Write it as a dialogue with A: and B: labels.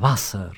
A: Wasser.